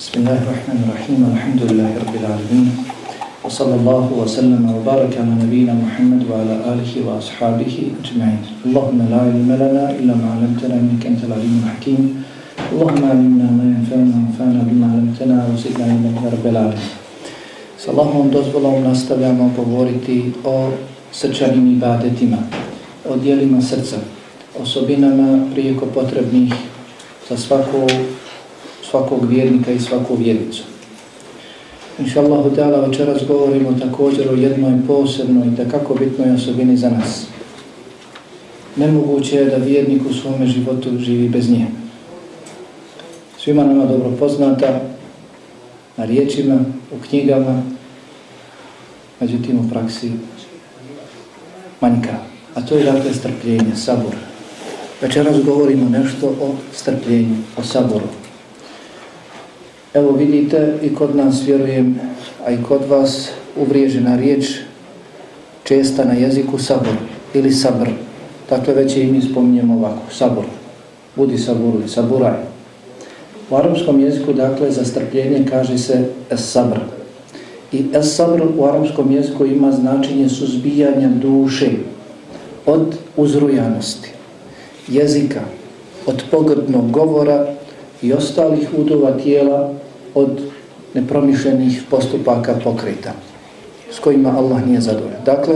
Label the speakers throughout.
Speaker 1: بسم الله الرحمن الرحيم الحمد لله رب العالمين وصلى الله وسلم وبارك على نبينا محمد وعلى آله وأصحابه أجمعين اللهم لا علم لنا إلا ما علمتنا إنك أنت العليم الحكيم اللهم علمنا ما ينفعنا وانفعنا بما علمتنا وزدنا علما يا رب العالمين S Allahom dozvolom nastavljamo govoriti o srčanim ibadetima, o dijelima srca, osobinama prijeko potrebnih za svako, svakog vjernika i svaku vjernicu. Inša Allahu Teala večeras govorimo također o jednoj posebnoj i takako bitnoj osobini za nas. Nemoguće je da vjernik u svome životu živi bez nje. Svima nama dobro poznata, na riječima, u knjigama, međutim u praksi manjka. A to je dakle strpljenje, sabor. Večeras govorimo nešto o strpljenju, o saboru. Evo vidite i kod nas vjerujem, a i kod vas uvriježena riječ česta na jeziku sabor ili sabr. Dakle već i mi spominjemo ovako, sabor. Budi i saburaj. U arapskom jeziku, dakle, za strpljenje kaže se es-sabr. I es-sabr u arapskom jeziku ima značenje suzbijanja duše od uzrujanosti, jezika, od pogrdnog govora i ostalih udova tijela od nepromišljenih postupaka pokreta s kojima Allah nije zadovoljan. Dakle,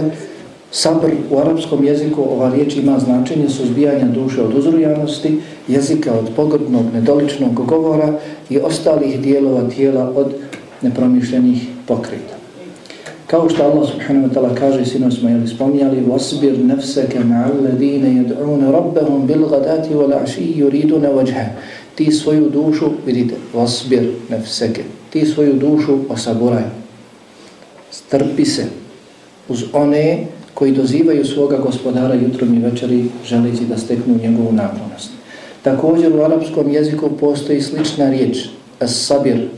Speaker 1: sabr u arapskom jeziku ova riječ ima značenje suzbijanja duše od uzrujanosti, jezika od pogrdnog, nedoličnog govora i ostalih dijelova tijela od nepromišljenih pokreta. Kao što Allah subhanahu wa ta'ala kaže, sino smo jeli spominjali, وَصْبِرْ نَفْسَكَ مَعَ الَّذِينَ يَدْعُونَ رَبَّهُمْ بِالْغَدَاتِ وَلَعْشِي يُرِيدُونَ وَجْهَ Ti svoju dušu, vidite, وَصْبِرْ نَفْسَكَ Ti svoju dušu osaburaj. Strpi se uz one koji dozivaju svoga gospodara jutrom i večeri želeći da steknu njegovu naklonost. Također u arapskom jeziku postoji slična riječ, as-sabir,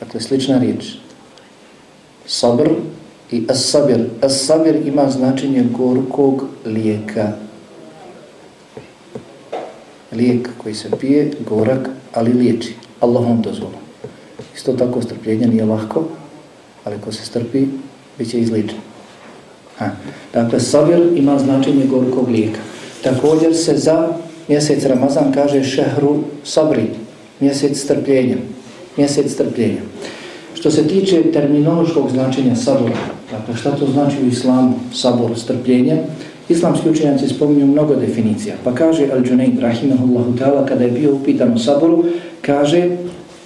Speaker 1: dakle slična riječ, sabr i as-sabir. As-sabir ima značenje gorkog lijeka. Lijek koji se pije, gorak, ali liječi. Allahom dozvolom. Isto tako strpljenje nije lahko, ali ko se strpi, bit će izličen. Ha. Dakle, sabir ima značenje gorkog lijeka. Također se za mjesec Ramazan kaže šehru sabri, mjesec strpljenja. Mjesec strpljenja. Što se tiče terminološkog značenja sabora, dakle šta to znači u islamu, sabor, strpljenje, islamski učenjaci spominju mnogo definicija. Pa kaže Al-đunaid, rahimahullahu ta'ala, kada je bio upitan o saboru, kaže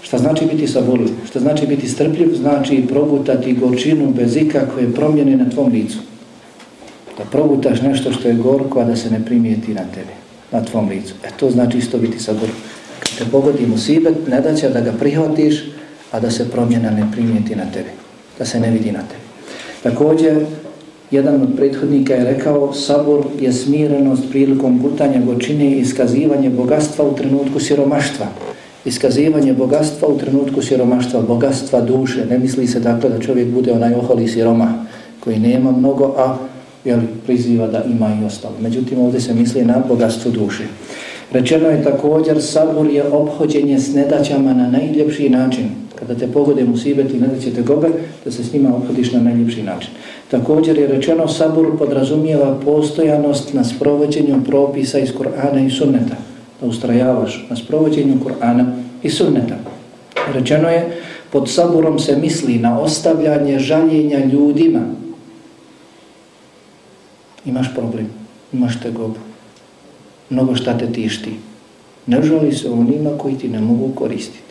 Speaker 1: šta znači biti saborljiv, šta znači biti strpljiv, znači progutati gorčinu bez ikakve promjene na tvom licu. Da progutaš nešto što je gorko, a da se ne primijeti na tebi, na tvom licu. E to znači isto biti saborljiv. Kad te pogodi musibet, ne da će da ga prihvatiš, a da se promjena ne primijeti na tebi, da se ne vidi na tebi. Također, jedan od prethodnika je rekao, sabor je smirenost prilikom gutanja gočine i iskazivanje bogatstva u trenutku siromaštva. Iskazivanje bogatstva u trenutku siromaštva, bogatstva duše. Ne misli se dakle da čovjek bude onaj oholi siroma koji nema mnogo, a jeli, priziva da ima i ostalo. Međutim, ovdje se misli na bogatstvo duše. Rečeno je također, sabor je obhođenje s nedaćama na najljepši način. Kada te pogode musibeti i nadeće te gobe, da se s njima obhodiš na najljepši način. Također je rečeno, sabur podrazumijeva postojanost na sprovođenju propisa iz Kur'ana i sunneta. Da ustrajavaš na sprovođenju Kur'ana i sunneta. Rečeno je, pod saburom se misli na ostavljanje žaljenja ljudima. Imaš problem, imaš te gobu mnogo šta te tišti. Ne žali se onima koji ti ne mogu koristiti.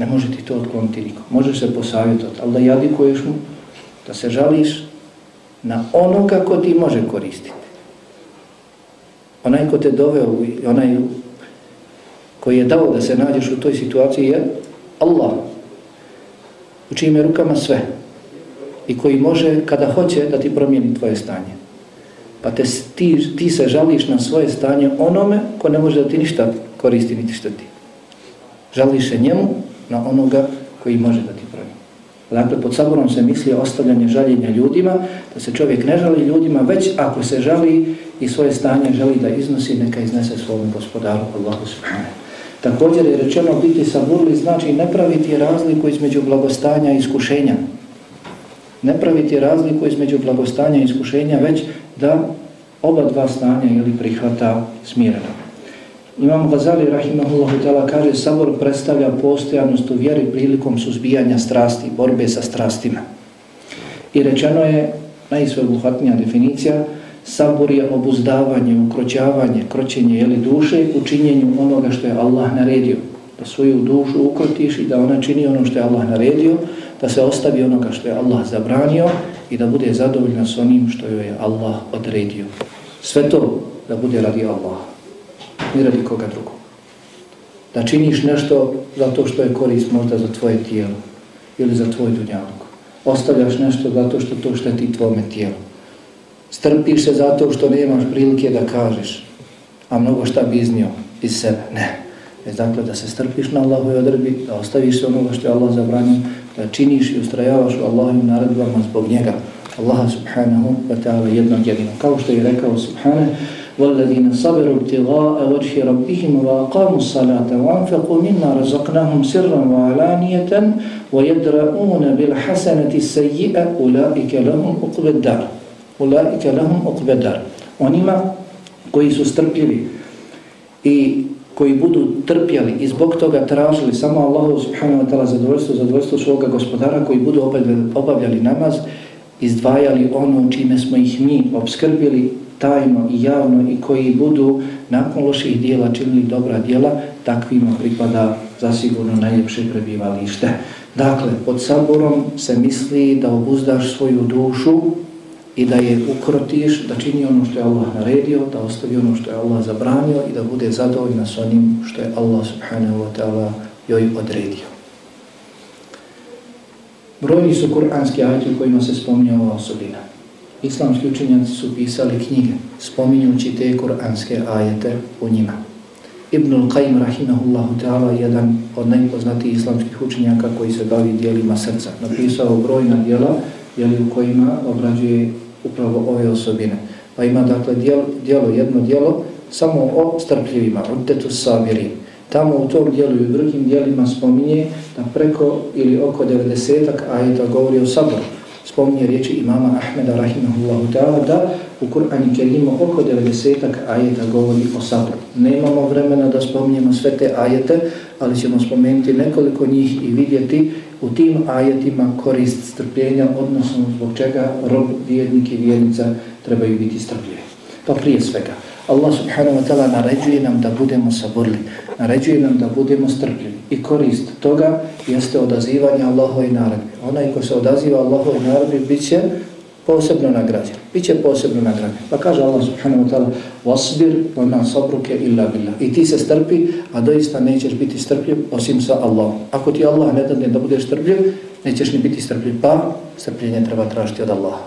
Speaker 1: Ne može ti to otkloniti niko. Možeš se posavjetovati, ali da jadikuješ mu, da se žališ na ono kako ti može koristiti. Onaj ko te doveo, onaj koji je dao da se nađeš u toj situaciji je Allah. U čijim je rukama sve. I koji može, kada hoće, da ti promijeni tvoje stanje. Pa te, ti, ti se žališ na svoje stanje onome ko ne može da ti ništa koristi niti što ti. Žališ se njemu na onoga koji može da ti pravi. Dakle, pod saborom se misli ostavljanje žaljenja ljudima, da se čovjek ne žali ljudima, već ako se žali i svoje stanje želi da iznosi, neka iznese svom gospodaru Allahu subhanahu. Također je rečeno biti saburli znači ne praviti razliku između blagostanja i iskušenja. Ne praviti razliku između blagostanja i iskušenja, već da oba dva stanja ili prihvata smireno. Imam Gazali, rahimahullahu ta'ala, kaže sabor predstavlja postojanost u vjeri prilikom suzbijanja strasti, borbe sa strastima. I rečeno je, najsveobuhvatnija definicija, sabor je obuzdavanje, ukroćavanje, kroćenje jeli, duše u činjenju onoga što je Allah naredio. Da svoju dušu ukrotiš i da ona čini ono što je Allah naredio, da se ostavi onoga što je Allah zabranio i da bude zadovoljna s onim što je Allah odredio. Sve to da bude radi Allah, ni radi koga drugog. Da činiš nešto zato što je korist možda za tvoje tijelo ili za tvoj dunjavog. Ostavljaš nešto zato što to šteti tvome tijelu. Strpiš se zato što nemaš prilike da kažeš, a mnogo šta bi iznio iz sebe. Ne. E dakle da se strpiš na Allahove odrbi, da ostaviš se onoga što je Allah zabranio, da činiš i ustrajavaš u Allahovim naredbama zbog njega. Allaha subhanahu wa ta'ala jednog jedinog. Kao što je rekao subhanahu, وَالَّذِينَ صَبِرُوا ابْتِغَاءَ وَجْهِ رَبِّهِمْ وَاقَامُوا الصَّلَاةَ وَانْفَقُوا مِنَّا رَزَقْنَاهُمْ سِرًّا وَعَلَانِيَةً وَيَدْرَؤُونَ بِالْحَسَنَةِ السَّيِّئَ أُولَٰئِكَ لَهُمْ أُقْبَ الدَّارِ أُولَٰئِكَ لَهُمْ أُقْبَ الدَّارِ Onima koji su strpljivi i koji budu trpjeli i zbog toga tražili samo Allahu subhanahu wa ta'ala zadovoljstvo, zadovoljstvo svoga gospodara koji budu obavljali, obavljali namaz, izdvajali ono čime smo ih mi obskrbili tajno i javno i koji budu nakon loših dijela činili dobra dijela, takvima pripada zasigurno najljepše prebivalište. Dakle, pod saborom se misli da obuzdaš svoju dušu i da je ukrotiš, da čini ono što je Allah naredio, da ostavi ono što je Allah zabranio i da bude zadovoljna s onim što je Allah subhanahu wa ta'ala joj odredio. Brojni su kuranski ajti u kojima se spominje ova osobina. Islamski učenjaci su pisali knjige spominjući te kuranske ajete u njima. Ibn al-Qaim rahimahullahu ta'ala jedan od najpoznatijih islamskih učenjaka koji se bavi dijelima srca. Napisao brojna dijela jeli, u kojima obrađuje upravo ove osobine. Pa ima dakle dijelo, dijelo jedno dijelo samo o strpljivima, uddetu sabiri. Tamo u tom dijelu i u drugim dijelima spominje da preko ili oko 90 ajeta govori o saboru spominje riječi imama Ahmeda rahimahullahu ta'ala da u Kur'ani Kerimu oko 90-ak ajeta govori o sabru. Nemamo vremena da spominjemo sve te ajete, ali ćemo spomenuti nekoliko njih i vidjeti u tim ajetima korist strpljenja, odnosno zbog čega rob, vjernik i vjernica trebaju biti strpljivi. Pa prije svega, Allah subhanahu wa ta'ala naređuje nam da budemo saborli, naređuje nam da budemo strpljivi. I korist toga jeste odazivanje Allahove naredbe. Onaj ko se odaziva Allahove naredbe bit će posebno nagrađen. Biće posebno nagrađen. Pa kaže Allah subhanahu wa ta'ala وَصْبِرْ وَمَا صَبْرُكَ إِلَّا بِاللَّهِ I ti se strpi, a doista nećeš biti strpljiv osim sa Allahom. Ako ti Allah ne dadne da budeš strpljiv, nećeš ni biti strpljiv. Pa strpljenje treba tražiti od Allaha.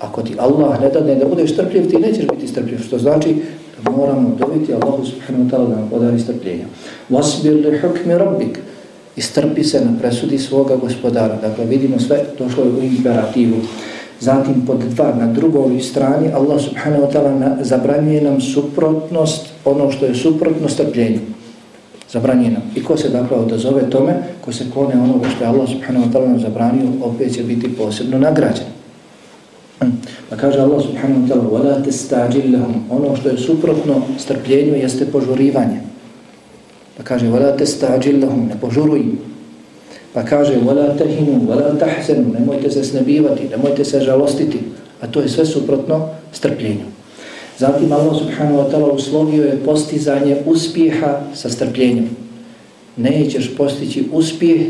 Speaker 1: Ako ti Allah ne dadne da budeš strpljiv, ti nećeš biti strpljiv. Što znači da moramo dobiti Allahu subhanahu wa ta'ala da nam podari strpljenja. Vasbir li hukmi rabbik. Istrpi se na presudi svoga gospodara. Dakle, vidimo sve, došlo je u imperativu. Zatim, pod dva, na drugoj strani, Allah subhanahu wa ta'ala zabranjuje nam suprotnost, ono što je suprotno strpljenju. Zabranjuje nam. I ko se dakle odazove tome, ko se klone onoga što je Allah subhanahu wa ta'ala nam zabranio, opet će biti posebno nagrađen. Pa kaže Allah subhanahu wa ta'ala وَلَا تَسْتَعْجِلْ لَهُمْ Ono što je suprotno strpljenju jeste požurivanje. Pa kaže وَلَا تَسْتَعْجِلْ لَهُمْ Ne požuruj. Pa kaže وَلَا تَهِنُوا وَلَا تَحْسَنُوا Nemojte se snebivati, nemojte se žalostiti. A to je sve suprotno strpljenju. Zatim Allah subhanahu wa ta'ala uslovio je postizanje uspjeha sa strpljenjem. Nećeš postići uspjeh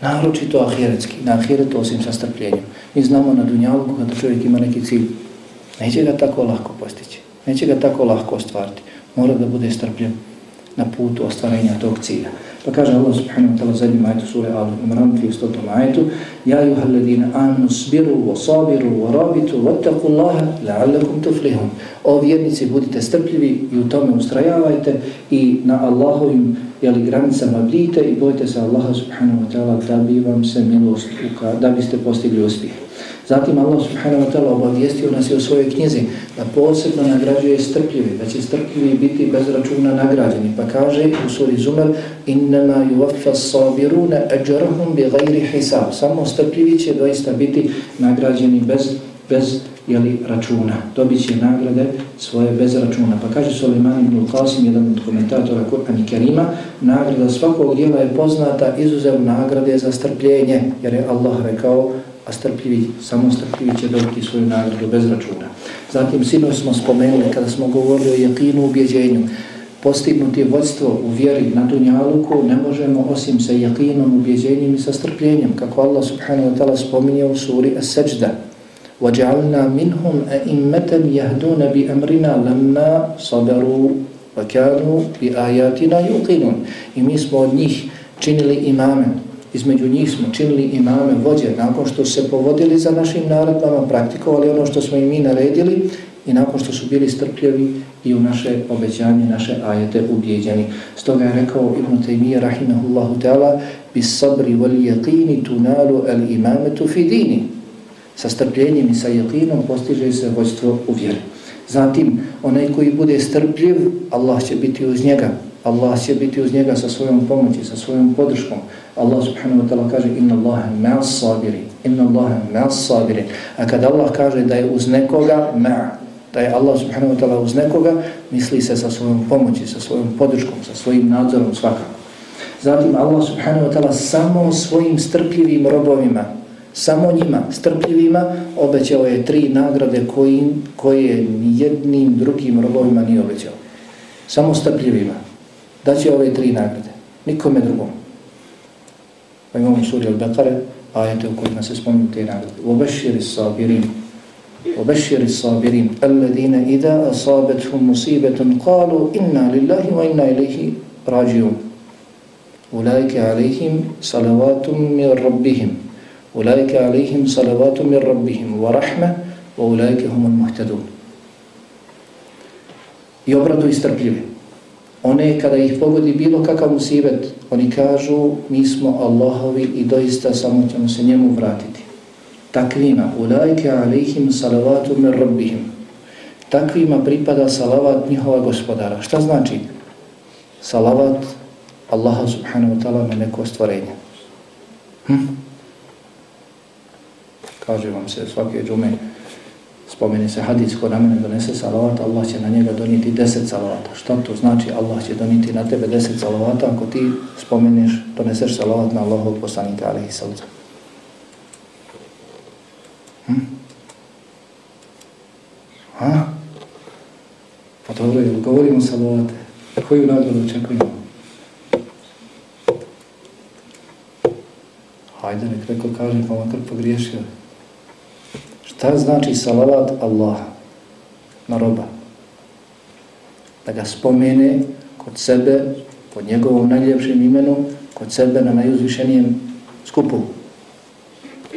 Speaker 1: naročito ahiretski, na ahiretu osim sa strpljenjem. Mi znamo na dunjalu kada čovjek ima neki cilj, neće ga tako lahko postići, neće ga tako lahko ostvariti, mora da bude strpljen na putu ostvarenja tog cilja. Pa kaže Allah subhanahu wa ta'ala zadnjim ajetu sura Al-Imran 300. ajetu Ja juha alladina amnu sbiru wa sabiru wa rabitu wa taku Allahe la'allakum tuflihum O vjernici budite strpljivi i u tome ustrajavajte i na Allahovim jeli, granicama bdite i bojte se Allaha subhanahu wa ta'ala da bi vam se milost da biste postigli uspjeh. Zatim Allah subhanahu wa ta'ala obavijestio nas je u svojoj knjizi da posebno nagrađuje strpljivi, da će strpljivi biti bez računa nagrađeni. Pa kaže u suri Zumar innama yuvaffa sabiruna ajrahum bighairi hisab. Samo strpljivi će doista biti nagrađeni bez, bez jeli, računa. Dobit će nagrade svoje bez računa. Pa kaže Suleiman ibn Qasim, jedan od komentatora Kur'an i Kerima, nagrada svakog dijela je poznata izuzev nagrade za strpljenje, jer je Allah rekao a strpljivi, samo strpljivi će dobiti svoju nagradu bez računa. Zatim sinoć smo spomenuli kada smo govorili o jakinu ubjeđenju, postignuti vođstvo u vjeri na dunjaluku ne možemo osim sa jakinom, ubjeđenjem i sa strpljenjem, kako Allah subhanahu wa ta'ala spominje u suri As-Sajda. وَجَعَلْنَا مِنْهُمْ أَئِمَّةً يَهْدُونَ بِأَمْرِنَا لَمَّا صَبَرُوا وَكَانُوا بِآيَاتِنَا يُقِنُونَ I mi smo od njih činili imame, između njih smo činili imame vođe nakon što se povodili za našim naredbama, praktikovali ono što smo i mi naredili i nakon što su bili strpljivi i u naše obećanje, naše ajete ubijeđeni. Stoga je rekao Ibn Taymiyyah rahimahullahu ta'ala bis sabri wal yaqini tunalu al imametu fi dini. Sa strpljenjem i sa jaqinom postiže se vođstvo u vjeri. Zatim, onaj koji bude strpljiv, Allah će biti uz njega. Allah će biti uz njega sa svojom pomoći, sa svojom podrškom. Allah subhanahu wa ta'ala kaže inna Allahe ma'as sabirin. Inna Allahe ma'as sabirin. A kad Allah kaže da je uz nekoga, ma' da je Allah subhanahu wa ta'ala uz nekoga, misli se sa svojom pomoći, sa svojom podrškom, sa svojim nadzorom svakako. Zatim Allah subhanahu wa ta'ala samo svojim strpljivim robovima, samo njima, strpljivima, obećao je tri nagrade kojim, koje nijednim drugim robovima nije obećao. Samo strpljivima da će ove tri nagrade, nikome drugom. Pa imamo suri Al-Baqara, ajete u kojima se spominju te nagrade. Ubeširi sabirin, ubeširi sabirin, alladine ida asabethum musibetum kalu inna lillahi wa inna ilihi rađijum. Ulajke alihim salavatum mir rabbihim. Ulajke alihim salavatum mir rabbihim. Wa rahme, wa ulajke humul muhtadun. I obradu istrpljivi one kada ih pogodi bilo kakav musibet, oni kažu mi smo Allahovi i doista samo ćemo se njemu vratiti. Takvima, ulajke alihim salavatu min rabbihim. Takvima pripada salavat njihova gospodara. Šta znači? Salavat Allaha subhanahu wa ta'ala na neko stvorenje. Hm? Kaže vam se svake džume, spomeni se hadis ko na mene donese salavat, Allah će na njega donijeti deset salavata. Što to znači? Allah će donijeti na tebe deset salavata ako ti spomeniš, doneseš salavat na Allahov poslanika, alihi salca. Hm? Ha? Pa dobro, jel govorimo salavate? Koju nagradu očekujemo? Hajde, nek neko kaže, pa makar pogriješio. Šta znači salavat Allaha na roba? Da ga spomene kod sebe, pod njegovom najljepšim imenu, kod sebe na najuzvišenijem skupu.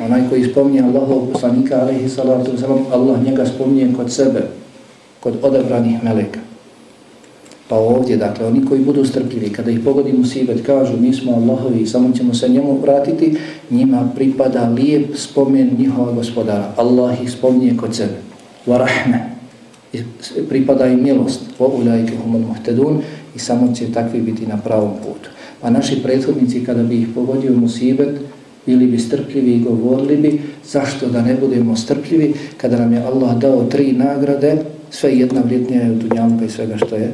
Speaker 1: Onaj koji spominje Allahov poslanika, alaihi salatu wasalam, Allah njega spominje kod sebe, kod odabranih meleka. Pa ovdje, dakle, oni koji budu strpljivi, kada ih pogodi musibet, kažu mi smo Allahovi, samo ćemo se njemu vratiti, njima pripada lijep spomen njihova gospodara. Allah ih spominje kod sebe. Wa rahme. Pripada im milost. Wa ulajke humul muhtedun. I samo će takvi biti na pravom putu. Pa naši prethodnici, kada bi ih pogodio musibet, bili bi strpljivi i govorili bi zašto da ne budemo strpljivi kada nam je Allah dao tri nagrade, sve jedna vrijednija je u dunjavnu pa i svega što je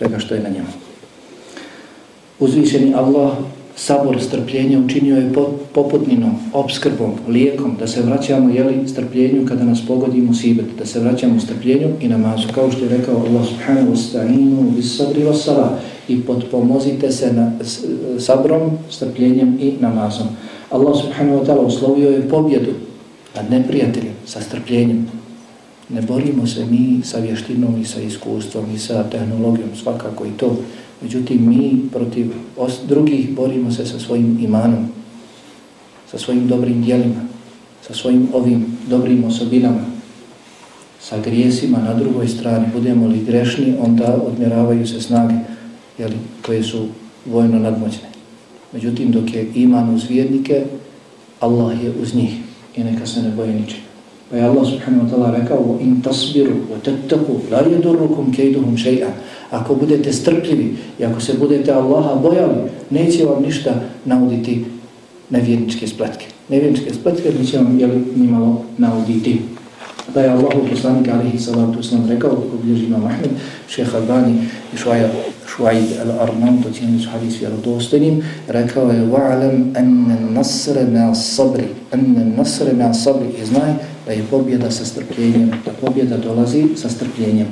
Speaker 1: svega što je na njemu. Uzvišeni Allah sabor strpljenja učinio je poputninom, obskrbom, lijekom, da se vraćamo jeli, strpljenju kada nas pogodi musibet, da se vraćamo strpljenju i namazu, kao što je rekao Allah subhanahu wa sta'inu bis sabri wa sala i potpomozite se na sabrom, strpljenjem i namazom. Allah subhanahu wa ta'ala uslovio je pobjedu nad neprijateljem sa strpljenjem, Ne borimo se mi sa vještinom i sa iskustvom i sa tehnologijom, svakako i to. Međutim, mi protiv drugih borimo se sa svojim imanom, sa svojim dobrim dijelima, sa svojim ovim dobrim osobinama, sa grijesima na drugoj strani. Budemo li grešni, onda odmjeravaju se snage jeli, koje su vojno nadmoćne. Međutim, dok je iman uz vjernike, Allah je uz njih i neka se ne boje ničega. Pa je Allah subhanahu wa ta'ala rekao in tasbiru wa tattaku la yadurrukum kayduhum shay'a. Ako budete strpljivi i ako se budete Allaha bojali, neće vam ništa nauditi nevjerničke spletke. Nevjerničke spletke neće vam jeli, nimalo nauditi. Da je Allah poslanik alihi salatu sallam rekao, kako bilježi imam Ahmed, šeha Albani i Šuaid al-Arman, to cijeni su hadis vjerodostojnim, rekao je وَعَلَمْ أَنَّ النَّصْرَ مَا صَبْرِ أَنَّ النَّصْرَ مَا صَبْرِ I znaj da je pobjeda sa strpljenjem, da pobjeda dolazi sa strpljenjem.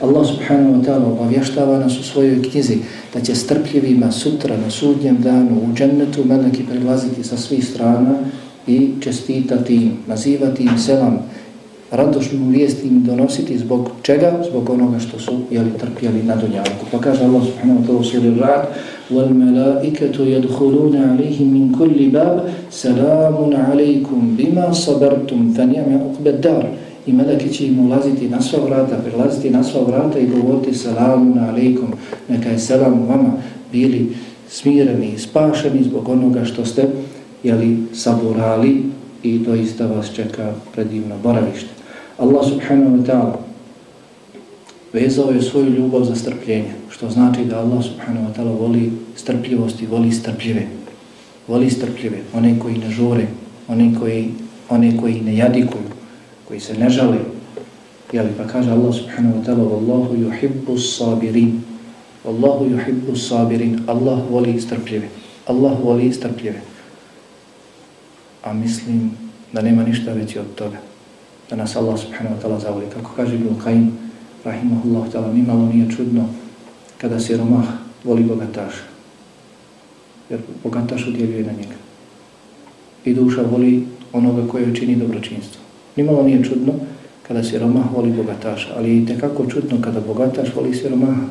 Speaker 1: Allah subhanahu wa ta'ala obavještava nas u svojoj knjizi da će strpljivima sutra na sudnjem danu u džennetu meleki prilaziti sa svih strana i čestitati im, nazivati im selam, radošnu vijest im donositi zbog čega? Zbog onoga što su jeli, trpjeli na dunjavku. Pa kaže Allah subhanahu wa ta'ala u suri Ra'd وَالْمَلَائِكَةُ يَدْخُلُونَ عَلَيْهِمْ مِنْ كُلِّ بَابٍ سَلَامٌ عَلَيْكُمْ بِمَا صَبَرْتُمْ فَنِعْمَ أُقْبَ الدَّارِ I meleki će im ulaziti na sva vrata, prilaziti na sva vrata i govoriti salamun alaikum, neka je selam vama bili smireni i spašeni zbog onoga što ste jeli, saburali i doista vas čeka predivno boravište. Allah subhanahu wa ta'ala vezao je svoju ljubav za strpljenje, što znači da Allah subhanahu wa ta'ala voli strpljivosti, voli strpljive. Voli strpljive, one koji ne žure, one koji, one koji ne jadikuju, koji se ne žali. Jeli, pa kaže Allah subhanahu wa ta'ala Wallahu yuhibbu sabirin Wallahu yuhibbu sabirin Allah voli strpljive. Allah voli strpljive. A mislim da nema ništa veći od toga. Da nas Allah subhanahu wa ta'ala zavoli. Kako kaže Ibn Qaim, rahimahullahu ta'ala, mi malo nije čudno kada siromah voli bogataša. Jer bogataš udjeljuje na njega. I duša voli onoga koje čini dobročinstvo. Nimalo nije čudno kada se romah voli bogataša, ali je tekako čudno kada bogataš voli siromaha.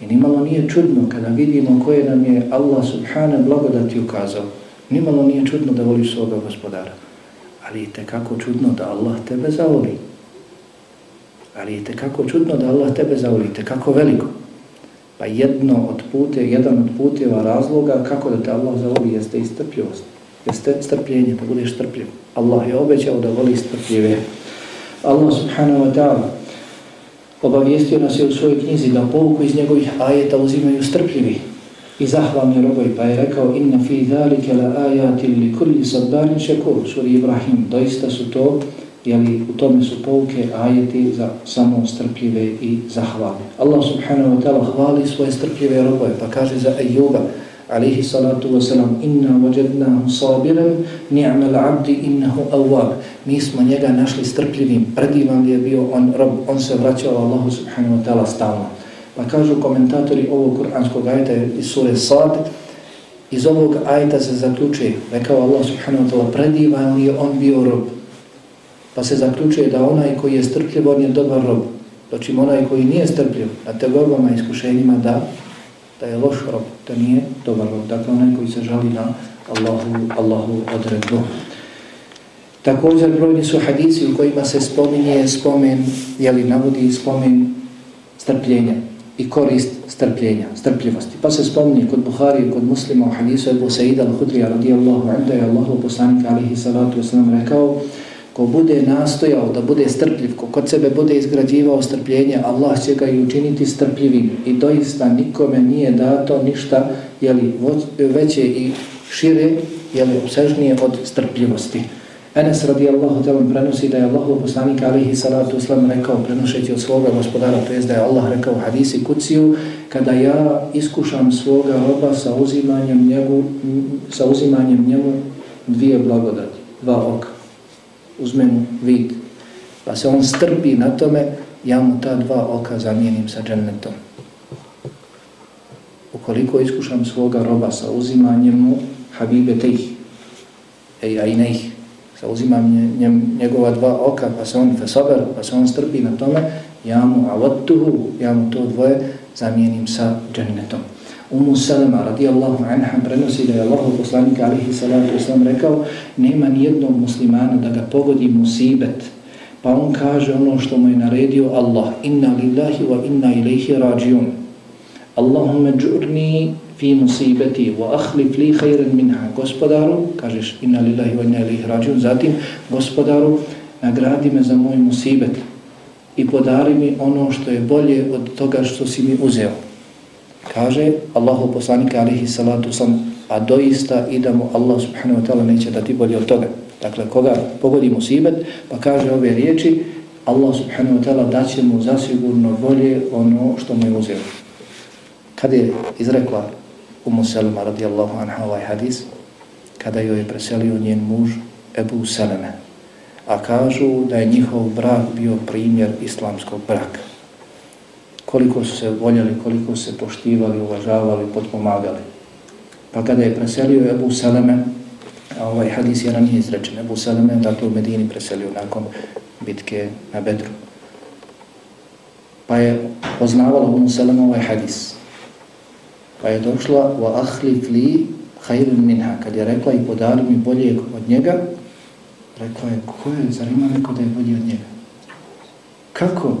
Speaker 1: I nimalo nije čudno kada vidimo koje nam je Allah subhane blagodati ukazao. Nimalo nije čudno da voliš svoga gospodara. Ali je tekako čudno da Allah tebe zavoli. Ali je tekako čudno da Allah tebe zavoli, tekako veliko. Pa jedno od pute, jedan od puteva razloga kako da te Allah zavoli jeste istrpljivost. Jeste strpljenje, da budeš strpljiv. Allah je obećao da voli strpljive. Allah subhanahu wa ta'ala obavijestio nas je u svojoj knjizi da pouku iz njegovih ajeta uzimaju strpljivi i zahvalni robovi, pa je rekao inna fi dhalike la ajati li kulli sabbarin šekur, suri Ibrahim, doista su to, jeli u tome su pouke ajeti za samo strpljive i zahvalne. Allah subhanahu wa ta'ala hvali svoje strpljive robove, pa kaže za Ejuba, alihi salatu wasalam, inna vajednahu sabiran, ni'mal abdi innahu awab. Mi smo njega našli strpljivim, predivan je bio on rob, on se vraćao Allahu subhanahu wa ta'ala stalno. Pa kažu komentatori ovog kuranskog ajeta iz sure Sad, iz ovog ajeta se zaključuje, rekao Allah subhanahu wa ta'ala, predivan je on bio rob. Pa se zaključuje da onaj koji je strpljiv, on je dobar rob. Dočim onaj koji nije strpljiv na tegobama i iskušenjima da, da je loš rob, da nije dobar rob. Dakle, onaj koji se žali na Allahu, Allahu odredbu. Također brojni su hadisi u kojima se spominje spomen, jeli navodi spomen strpljenja i korist strpljenja, strpljivosti. Pa se spominje kod Buhari, i kod muslima u hadisu Ebu Sa'ida al-Hudrija radijallahu anhu je Allahu poslanika alihi salatu wasalam rekao ko bude nastojao da bude strpljiv, ko kod sebe bude izgrađivao strpljenje, Allah će ga i učiniti strpljivim. I doista nikome nije dato ništa jeli, veće i šire, jeli, obsežnije od strpljivosti. Enes radijallahu talan prenosi da je Allah poslanik alihi salatu uslam rekao prenošeći od svoga gospodara, to je da je Allah rekao u hadisi kuciju, kada ja iskušam svoga roba sa uzimanjem njemu, sa uzimanjem njemu dvije blagodati, dva oka, uzmem vid, pa se on strpi na tome, ja mu ta dva oka zamijenim sa džennetom. Ukoliko iskušam svoga roba sa uzimanjem mu, habibe tejih, ej, a i sa uzimam njem, njegova dva oka, pa se on fesober, pa se on strpi na tome, ja mu avattuhu, ja mu to dvoje zamijenim sa džennetom. Umu Salama radijallahu anha prenosi da je Allah poslanika alihi salatu islam rekao nema ni jednog muslimana da ga pogodi musibet. Pa on kaže ono što mu je naredio Allah inna lillahi wa inna ilaihi rađiun Allahumme džurni fi musibeti wa ahlif li khairan minha. Gospodaru kažeš inna lillahi wa inna ilaihi rađiun zatim gospodaru nagradi me za moj musibet i podari mi ono što je bolje od toga što si mi uzeo kaže Allahu poslanik alihi salatu sam a doista idemo Allah subhanahu wa ta'ala neće dati bolje od toga. Dakle koga pogodi musibet pa kaže ove riječi Allah subhanahu wa ta'ala daće mu zasigurno bolje ono što mu je uzeo. Kada je izrekla Umu Selma radijallahu anha ovaj hadis, kada joj je preselio njen muž Ebu Seleme, a kažu da je njihov brak bio primjer islamskog braka. Koliko su se voljeli, koliko su se poštivali, uvažavali, potpomagali. Pa kada je preselio Ebu Seleme, a ovaj hadis je ranije izrečen, Ebu Seleme da to u Medini preselio nakon bitke na Bedru. Pa je poznavalo Ebu Seleme ovaj hadis. Pa je došla wa ahlif li hajrun minha. Kad je rekla i podari mi bolje od njega, rekla je, ko je, zar ima neko da je bolji od njega? Kako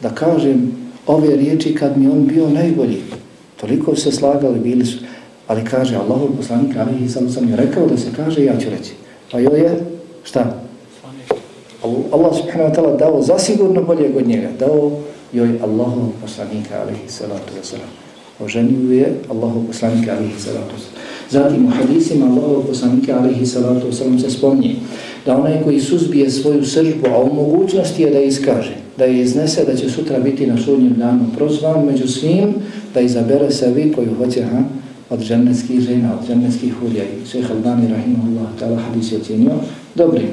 Speaker 1: da kažem ove riječi kad mi on bio najbolji? Toliko se slagali, bili su, ali kaže Allahov poslanik, ali i sam sam joj rekao da se kaže, ja ću reći. Pa joj je, šta? Allah subhanahu wa ta'ala dao zasigurno bolje od njega, dao joj Allahov poslanika, alihi salatu wa salam oženio je Allahu poslanika alihi salatu Zatim u hadisima Allahu poslanika alihi salatu wasalam se spomni da onaj koji suzbije svoju sržbu, a u mogućnosti je da iskaže, da je iznese, da će sutra biti na sudnjem danu prozvan među svim, da izabere sebi koju hoće ha, od džennetskih žena, od džennetskih hurja. I šeha Albani rahimahullah ta'ala hadis je cijenio dobrim.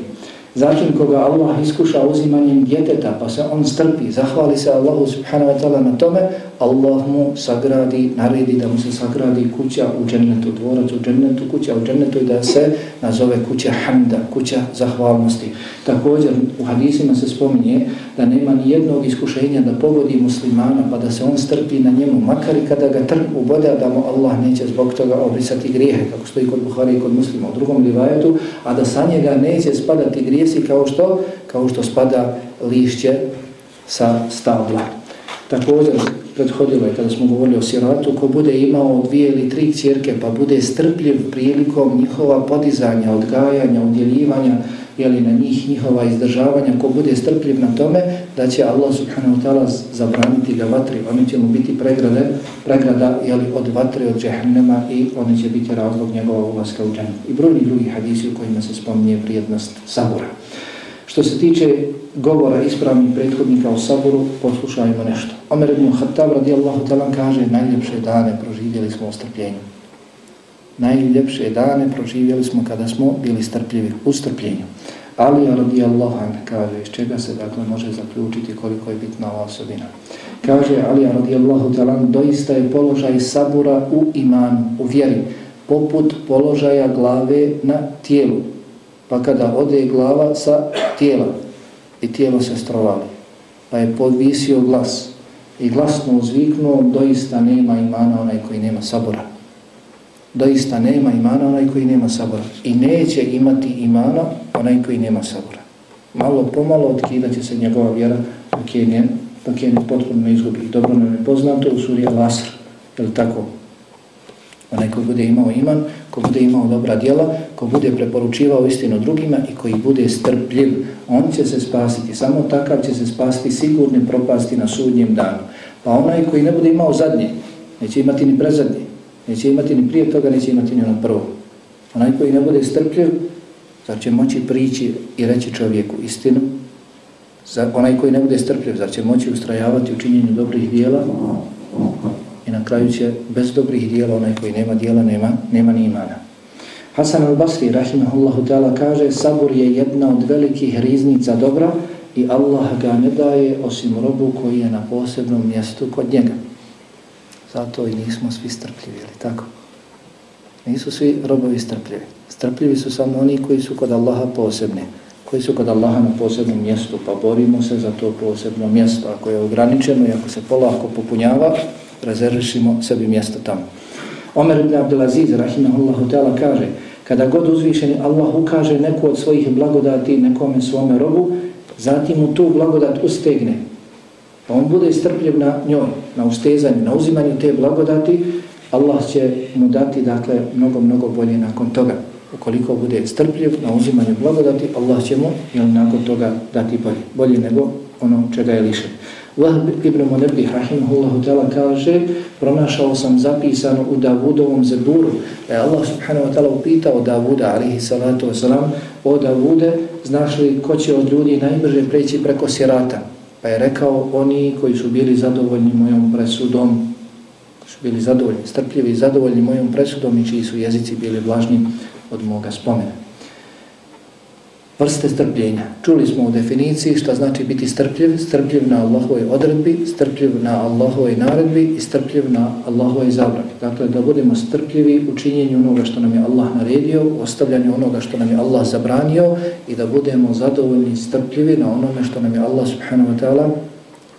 Speaker 1: Zatim koga Allah iskuša uzimanjem djeteta, pa se on strpi, zahvali se Allahu subhanahu wa ta'ala na tome, Allah mu sagradi, naredi da mu se sagradi kuća u džennetu, dvorac u džennetu, kuća u džennetu i da se nazove kuća hamda, kuća zahvalnosti. Također u hadisima se spominje da nema ni jednog iskušenja da pogodi muslimana pa da se on strpi na njemu, makar i kada ga trn uboda da mu Allah neće zbog toga obrisati grijehe, kako stoji kod Buhari i kod muslima u drugom livajetu, a da sa njega neće spadati grijesi kao što, kao što spada lišće sa stabla. Također, prethodilo je kada smo govorili o siratu, ko bude imao dvije ili tri cjerke pa bude strpljiv prilikom njihova podizanja, odgajanja, udjeljivanja, jeli na njih njihova izdržavanja, ko bude strpljiv na tome, da će Allah subhanahu ta'ala zabraniti ga vatri. Oni će mu biti pregrade, pregrada jeli, od vatri, od džehennema i oni će biti razlog njegova ulaska u dženu. I brojni drugi hadisi u kojima se spominje vrijednost sabora. Što se tiče govora ispravnih prethodnika o saboru, poslušajmo nešto. Omer ibn Khattab radijallahu talan kaže najljepše dane proživjeli smo u strpljenju. Najljepše dane proživjeli smo kada smo bili strpljivi u strpljenju. Ali radijallahu an kaže iz čega se dakle može zaključiti koliko je bitna ova osobina. Kaže Ali radijallahu talan doista je položaj sabura u imanu, u vjeri, poput položaja glave na tijelu. Pa kada ode glava sa tijela, i tijelo se strovali. Pa je podvisio glas i glasno uzviknuo, doista nema imana onaj koji nema sabora. Doista nema imana onaj koji nema sabora. I neće imati imana onaj koji nema sabora. Malo pomalo otkidat će se njegova vjera dok je njen, dok je ne potpuno izgubi. Dobro nam je poznato u suri Al-Asr. Je li tako? Onaj koji bude imao iman, ko bude imao dobra djela, ko bude preporučivao istinu drugima i koji bude strpljiv, on će se spasiti. Samo takav će se spasiti sigurne propasti na sudnjem danu. Pa onaj koji ne bude imao zadnje, neće imati ni prezadnje, neće imati ni prije toga, neće imati ni ono prvo. Onaj koji ne bude strpljiv, zar će moći prići i reći čovjeku istinu? Zar onaj koji ne bude strpljiv, zar će moći ustrajavati u činjenju dobrih dijela? I na kraju će bez dobrih dijela, onaj koji nema dijela, nema, nema ni imana. Hasan al-Basri, rahimahullahu ta'ala, kaže sabur je jedna od velikih riznica dobra i Allah ga ne daje osim robu koji je na posebnom mjestu kod njega. Zato i nismo svi strpljivi, tako? Nisu svi robovi strpljivi. Strpljivi su samo oni koji su kod Allaha posebni, koji su kod Allaha na posebnom mjestu, pa borimo se za to posebno mjesto. Ako je ograničeno i ako se polako popunjava, rezervišimo sebi mjesto tamo. Omer ibn Abdelaziz, rahimahullahu ta'ala, kaže kada god uzvišeni Allah ukaže neku od svojih blagodati nekome svome robu, zatim mu tu blagodat ustegne. Pa on bude strpljiv na njoj, na ustezanju, na uzimanju te blagodati Allah će mu dati dakle mnogo, mnogo bolje nakon toga. Ukoliko bude strpljiv na uzimanju blagodati, Allah će mu jel, nakon toga dati bolje, bolje nego ono čega je lišen. Vahb ibn Munebih rahimahullahu ta'ala kaže pronašao sam zapisano u Davudovom zeburu da je Allah subhanahu wa ta'ala upitao Davuda alihi salatu wasalam o Davude znaš li ko će od ljudi najbrže preći preko sirata? Pa je rekao oni koji su bili zadovoljni mojom presudom su bili zadovoljni, strpljivi i zadovoljni mojom presudom i čiji su jezici bili vlažni od moga spomena vrste strpljenja. Čuli smo u definiciji šta znači biti strpljiv, strpljiv na Allahovoj odredbi, strpljiv na Allahovoj naredbi i strpljiv na Allahovoj zabrani. Dakle, da budemo strpljivi u činjenju onoga što nam je Allah naredio, u ostavljanju onoga što nam je Allah zabranio i da budemo zadovoljni strpljivi na onome što nam je Allah subhanahu wa ta'ala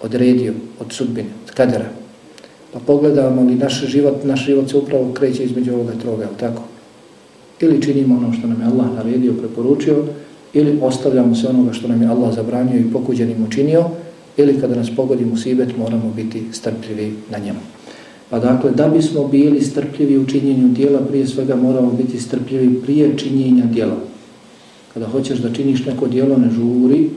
Speaker 1: odredio od sudbine, od kadera. Pa pogledamo li naš život, naš život se upravo kreće između ovoga troga, tako? Ili činimo ono što nam je Allah naredio, preporučio, ili ostavljamo se onoga što nam je Allah zabranio i pokuđenim učinio, ili kada nas pogodi musibet moramo biti strpljivi na njemu. Pa dakle, da bismo bili strpljivi u činjenju dijela, prije svega moramo biti strpljivi prije činjenja dijela. Kada hoćeš da činiš neko dijelo, ne žuri,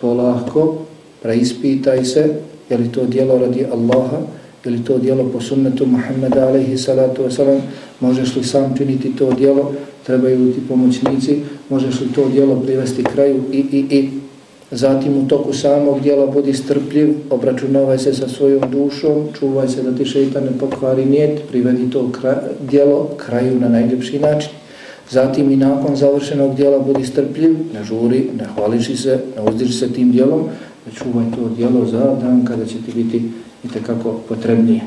Speaker 1: polako, preispitaj se, je li to dijelo radi Allaha, je li to dijelo po sunnetu Muhammeda alaihi salatu wasalam, možeš li sam činiti to dijelo, trebaju ti pomoćnici, možeš li to dijelo privesti kraju i, i, i. Zatim u toku samog dijela budi strpljiv, obračunavaj se sa svojom dušom, čuvaj se da ti šeitan ne pokvari nijet, privedi to kra, dijelo kraju na najljepši način. Zatim i nakon završenog dijela budi strpljiv, ne žuri, ne hvališi se, ne uzdiži se tim dijelom, da čuvaj to dijelo za dan kada će ti biti i kako potrebnije.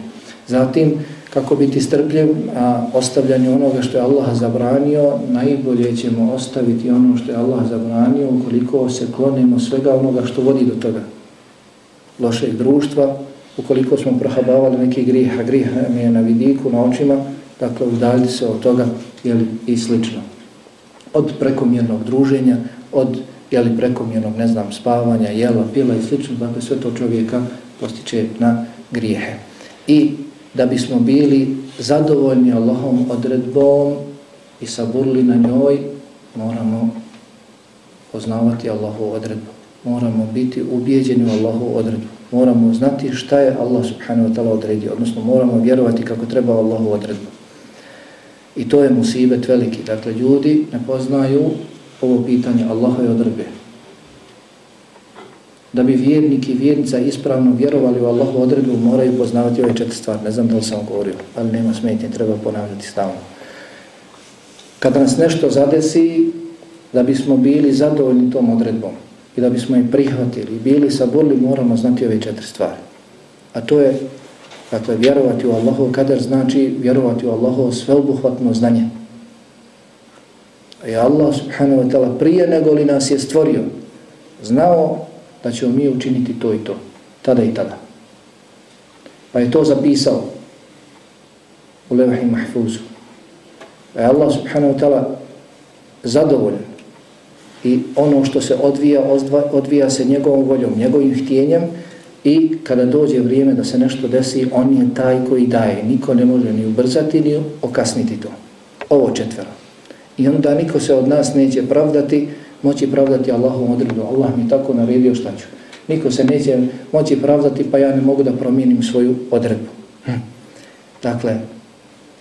Speaker 1: Zatim, kako biti strpljiv, a ostavljanje onoga što je Allah zabranio, najbolje ćemo ostaviti ono što je Allah zabranio ukoliko se klonimo svega onoga što vodi do toga. Lošeg društva, ukoliko smo prohabavali neki grih, a grih mi je na vidiku, na očima, dakle udaljiti se od toga jeli, i slično. Od prekomjernog druženja, od jeli, prekomjernog, ne znam, spavanja, jela, pila i slično, dakle sve to čovjeka postiče na grijehe. I da bismo bili zadovoljni Allahom odredbom i saburli na njoj, moramo poznavati Allahu odredbu. Moramo biti ubijeđeni u Allahu odredbu. Moramo znati šta je Allah subhanahu wa ta'ala odredio. Odnosno moramo vjerovati kako treba Allahu odredbu. I to je musibet veliki. Dakle, ljudi ne poznaju ovo pitanje Allahove odredbe da bi vjernik i vjernica ispravno vjerovali u Allahu odredbu, moraju poznavati ove četiri stvari. Ne znam da li sam govorio, ali nema smetnje, treba ponavljati stavno. Kada nas nešto zadesi, da bismo bili zadovoljni tom odredbom i da bismo ih prihvatili, bili saborili, moramo znati ove četiri stvari. A to je, dakle, vjerovati u Allahu kader znači vjerovati u Allahu sveobuhvatno znanje. I Allah subhanahu wa ta'ala prije nego li nas je stvorio, znao da ćemo mi učiniti to i to, tada i tada. Pa je to zapisao u Levahi Mahfuzu. Pa je Allah subhanahu wa ta'ala zadovoljan i ono što se odvija, odvija se njegovom voljom, njegovim htjenjem i kada dođe vrijeme da se nešto desi, on je taj koji daje. Niko ne može ni ubrzati, ni okasniti to. Ovo četvero. I onda niko se od nas neće pravdati, moći pravdati Allahom odredu. Allah mi tako naredio šta ću. Niko se neće moći pravdati pa ja ne mogu da promijenim svoju odredbu. Hm. Dakle,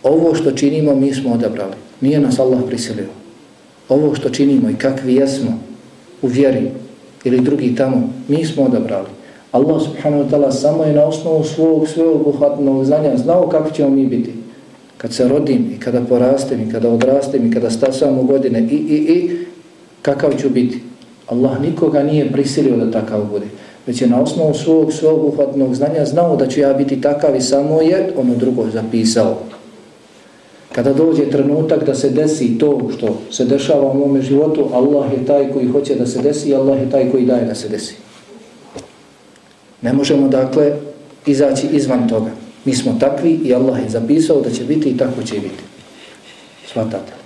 Speaker 1: ovo što činimo mi smo odabrali. Nije nas Allah prisilio. Ovo što činimo i kakvi jesmo u vjeri ili drugi tamo, mi smo odabrali. Allah subhanahu wa ta'ala samo je na osnovu svog sveobuhvatnog znanja znao kako ćemo mi biti. Kad se rodim i kada porastem i kada odrastem i kada stasam u godine i, i, i, kakav ću biti. Allah nikoga nije prisilio da takav bude. Već je na osnovu svog sveobuhvatnog znanja znao da ću ja biti takav i samo je ono drugo zapisao. Kada dođe trenutak da se desi to što se dešava u mome životu, Allah je taj koji hoće da se desi i Allah je taj koji daje da se desi. Ne možemo dakle izaći izvan toga. Mi smo takvi i Allah je zapisao da će biti i tako će biti. Svatate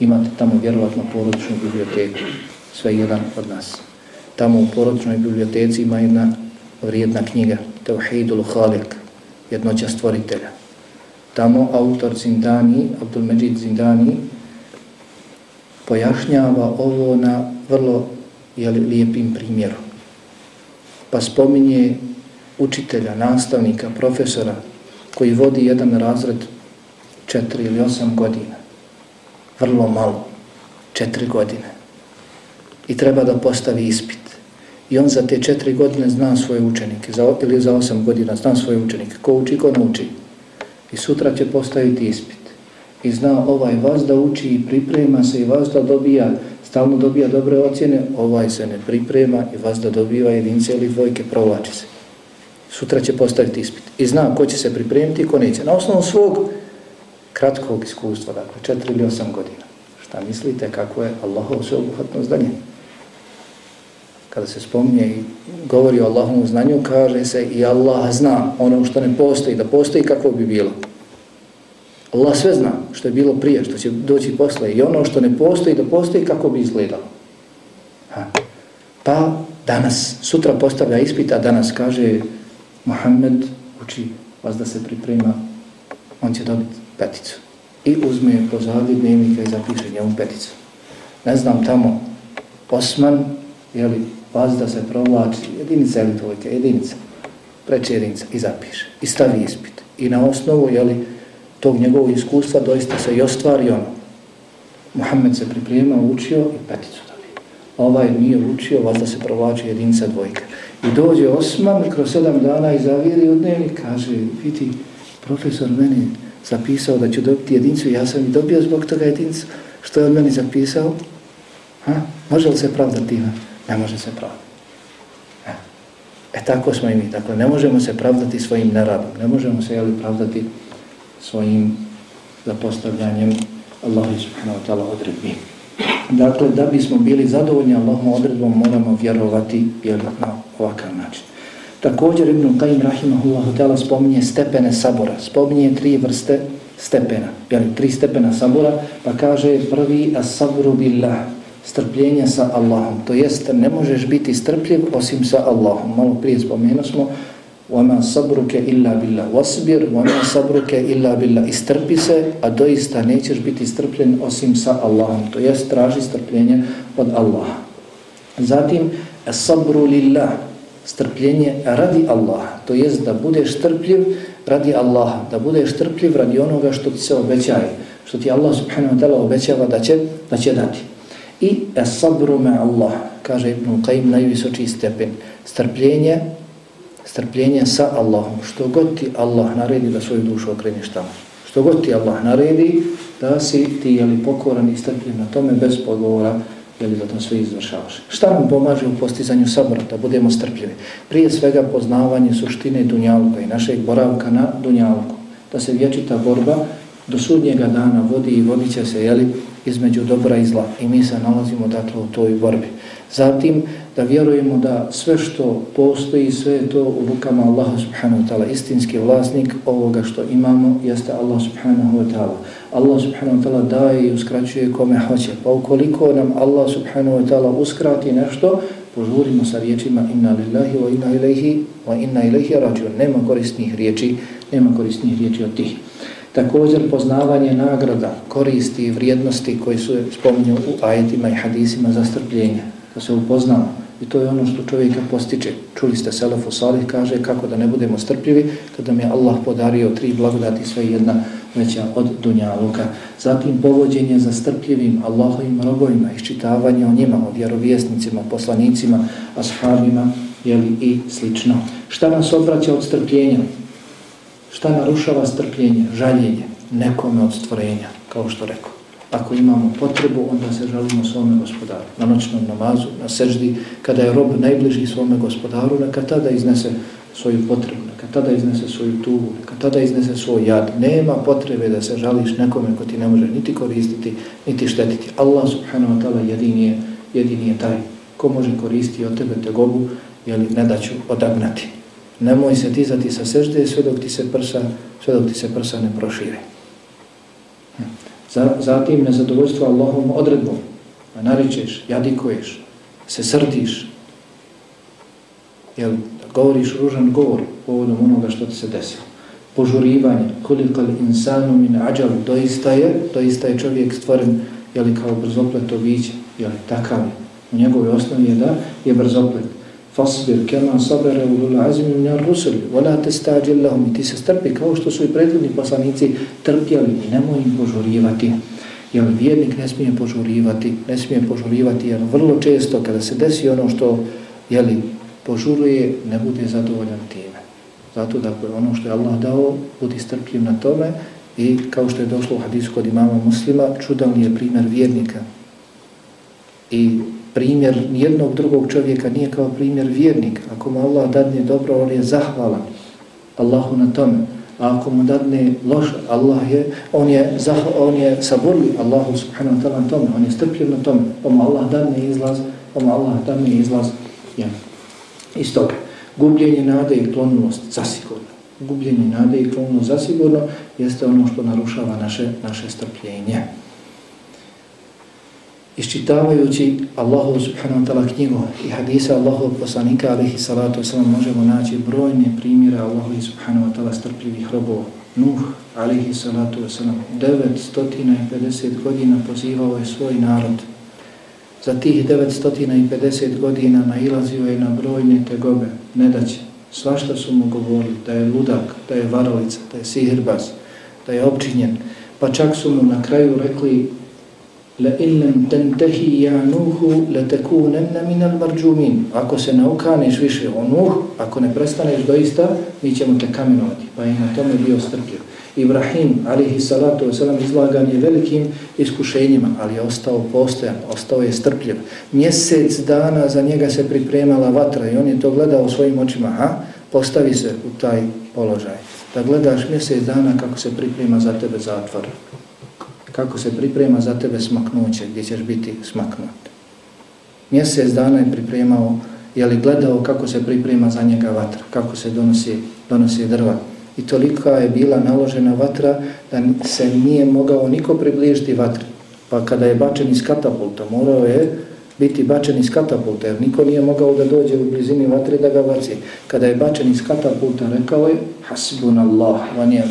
Speaker 1: imate tamo vjerovatno porodičnu biblioteku, sve jedan od nas. Tamo u porodičnoj biblioteci ima jedna vrijedna knjiga, Teuhidul Halik, jednoća stvoritelja. Tamo autor Zindani, Abdul Međid Zindani, pojašnjava ovo na vrlo jeli, lijepim primjerom. Pa spominje učitelja, nastavnika, profesora koji vodi jedan razred četiri ili osam godina. Vrlo malo. Četiri godine. I treba da postavi ispit. I on za te četiri godine zna svoje učenike. Za, ili za osam godina zna svoje učenike. Ko uči, ko nauči. I sutra će postaviti ispit. I zna ovaj vas da uči i priprema se i vas da dobija, stalno dobija dobre ocjene, ovaj se ne priprema i vas da dobiva jedince ili dvojke, provlači se. Sutra će postaviti ispit. I zna ko će se pripremiti i ko neće. Na osnovu svog kratkog iskustva, dakle, četiri ili osam godina. Šta mislite kako je Allahov sveobuhvatno znanje? Kada se spominje i govori o Allahovom znanju, kaže se i Allah zna ono što ne postoji, da postoji kako bi bilo. Allah sve zna što je bilo prije, što će doći posle i ono što ne postoji, da postoji kako bi izgledalo. Ha. Pa danas, sutra postavlja ispita, danas kaže Mohamed uči vas da se priprema, on će dobiti peticu. I uzme je pozavlje dnevnika i zapiše njemu peticu. Ne znam tamo, Osman, jeli, vas da se provlači, jedinica ili dvojka, jedinica, preče jedinica i zapiše. I stavi ispit. I na osnovu, jeli, tog njegovog iskustva doista se i ostvari ono. Muhammed se pripremao, učio i peticu dobio. Ovaj nije učio, vazda se provlači jedinica dvojka. I dođe Osman kroz sedam dana i zaviri u dnevnik, kaže, vidi, profesor meni zapisao da ću dobiti jedincu, ja sam i dobio zbog toga jedincu, što je on meni zapisao? Ha? Može li se pravdati time? Ne može se pravdati. E. e tako smo i mi, dakle, ne možemo se pravdati svojim neradom, ne možemo se jeli, pravdati svojim zapostavljanjem Allahi subhanahu wa ta'ala odredbi. Dakle, da bismo bili zadovoljni Allahom odredbom, moramo vjerovati jel, na ovakav način. Također Ibn Qayyim rahimahullahu ta'ala spominje stepene sabora. Spominje tri vrste stepena. Jel, tri stepena sabora, pa kaže prvi as-sabru billah, strpljenje sa Allahom. To jest, ne možeš biti strpljiv osim sa Allahom. Malo prije spomenuo smo وَمَا صَبْرُكَ إِلَّا بِاللَّهِ وَصْبِرْ وَمَا صَبْرُكَ إِلَّا بِاللَّهِ Istrpi se, a doista nećeš biti strpljen osim sa Allahom. To jest, traži strpljenje od Allaha. Zatim, sabru lillah, strpljenje radi Allaha. To jest, da budeš strpljiv radi Allaha, da budeš strpljiv radi onoga što ti se obećaje, što ti Allah subhanahu wa ta'ala obećava da će, da će dati. I sabru me Allah, kaže Ibn Qayyim, najvisočiji stepen. Strpljenje strpljenje sa Allahom. Što god ti Allah naredi da svoju dušu okreniš tamo. Što god ti Allah naredi da si ti jeli, pokoran i strpljen na tome bez pogovora jeli, da to sve izvršavaš. Šta nam pomaže u postizanju sabora da budemo strpljivi? Prije svega poznavanje suštine Dunjaluka i našeg boravka na Dunjaluku. Da se vječita borba do sudnjega dana vodi i vodit će se jeli, između dobra i zla. I mi se nalazimo dakle u toj borbi. Zatim da vjerujemo da sve što postoji, sve je to u rukama Allaha subhanahu wa ta'ala. Istinski vlasnik ovoga što imamo jeste Allah subhanahu wa ta'ala. Allah subhanahu wa ta'ala daje i uskraćuje kome hoće. Pa ukoliko nam Allah subhanahu wa ta'ala uskrati nešto, požurimo sa riječima inna lillahi wa inna ilaihi wa inna ilaihi rađun. Nema korisnih riječi, nema korisnih riječi od tih. Također poznavanje nagrada, koristi i vrijednosti koji su spominju u ajetima i hadisima za strpljenje. Da se upoznamo. I to je ono što čovjeka postiče. Čuli ste Selefu Salih kaže kako da ne budemo strpljivi kada mi je Allah podario tri blagodati sve jedna veća od Dunjaluka. Zatim povođenje za strpljivim Allahovim robovima, iščitavanje o njima, o vjerovjesnicima, poslanicima, ashabima jeli, i slično. Šta nas odvraća od strpljenja? Šta narušava strpljenje, žaljenje nekome od stvorenja, kao što rekao? Ako imamo potrebu, onda se žalimo svome gospodaru. Na noćnom namazu, na seždi, kada je rob najbliži svome gospodaru, neka tada iznese svoju potrebu, neka tada iznese svoju tugu, neka tada iznese svoj jad. Nema potrebe da se žališ nekome ko ti ne može niti koristiti, niti štetiti. Allah subhanahu wa ta'ala jedini je, jedini je taj ko može koristiti od tebe tegobu, jeli ne da ću odagnati. Nemoj se tizati sa sežde sve dok ti se prsa, sve dok ti se prsa ne prošire. Zatim nezadovoljstvo Allahom odredbom. a naričeš, jadikuješ, se srdiš. Jel, govoriš ružan govor povodom onoga što ti se desilo. požurivanje, koliko insanu min ađal, doista je, doista je čovjek stvoren, jeli kao brzopleto biće, jeli takav je. U njegove osnovi je da je brzoplet. Fasbir kema sabere u lula azimi min rusul, vola te stađil lahum, i ti se strpi kao što su i prethodni poslanici trpjeli i nemoj im požurivati. Jer vjernik ne smije požurivati, ne smije požurivati, jer vrlo često kada se desi ono što jeli, požuruje, ne bude zadovoljan time. Zato da ono što je Allah dao, budi strpljiv na tome i kao što je došlo u hadisu kod imama muslima, čudan je primjer vjernika. I primjer jednog drugog čovjeka nije kao primjer vjernika. Ako mu Allah dadne dobro, on je zahvalan Allahu na tome. A ako mu dadne loš, Allah je, on je, zah, on je saburli Allahu subhanahu wa ta'ala na tome. On je strpljiv na tome. Pa mu Allah dadne izlaz, pa mu Allah dadne izlaz. Ja. Iz toga gubljenje nade i klonulost zasigurno. Gubljenje nade i klonulost zasigurno jeste ono što narušava naše, naše strpljenje. Iščitavajući Allahu subhanahu wa ta'la knjigu i hadisa Allahu poslanika alihi salatu wasalam možemo naći brojne primjere Allahu subhanahu wa ta'la strpljivih robova. Nuh alihi salatu wasalam 950 godina pozivao je svoj narod Za tih 950 godina nailazio je na brojne tegobe, nedaće. Svašta su mu govorili, da je ludak, da je varalica, da je sihirbaz, da je opčinjen. Pa čak su mu na kraju rekli La لَمْ tantahi يَا نُوهُ لَتَكُونَنَّ مِنَ min. Ako se ne ukaneš više o Nuh, ako ne prestaneš doista, mi ćemo te kamenovati. Pa je na tome bio strpljiv. Ibrahim, alihi salatu wasalam, izlagan je velikim iskušenjima, ali je ostao postojan, ostao je strpljiv. Mjesec dana za njega se pripremala vatra i on je to gledao svojim očima. Ha? Postavi se u taj položaj. Da gledaš mjesec dana kako se priprema za tebe zatvor. Kako se priprema za tebe smaknuće, gdje ćeš biti smaknut. Mjesec dana je pripremao, je li gledao kako se priprema za njega vatra, kako se donosi, donosi drva i tolika je bila naložena vatra da se nije mogao niko približiti vatri. Pa kada je bačen iz katapulta, morao je biti bačen iz katapulta, jer niko nije mogao da dođe u blizini vatre da ga baci. Kada je bačen iz katapulta, rekao je Hasbun Allah, van je.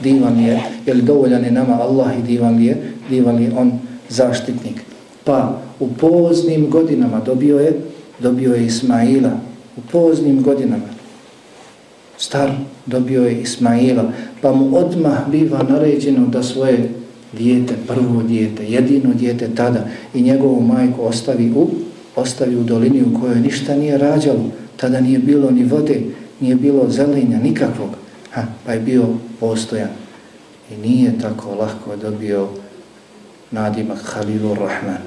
Speaker 1: Divan je, jer dovoljan je nama Allah i divan je, divan je on zaštitnik. Pa u poznim godinama dobio je, dobio je Ismaila. U poznim godinama star dobio je Ismaila, pa mu odmah biva naređeno da svoje dijete, prvo dijete, jedino dijete tada i njegovu majku ostavi u, ostavi u dolini u kojoj ništa nije rađalo, tada nije bilo ni vode, nije bilo zelenja, nikakvog, ha, pa je bio postojan i nije tako lahko dobio nadimak Halilur Rahman.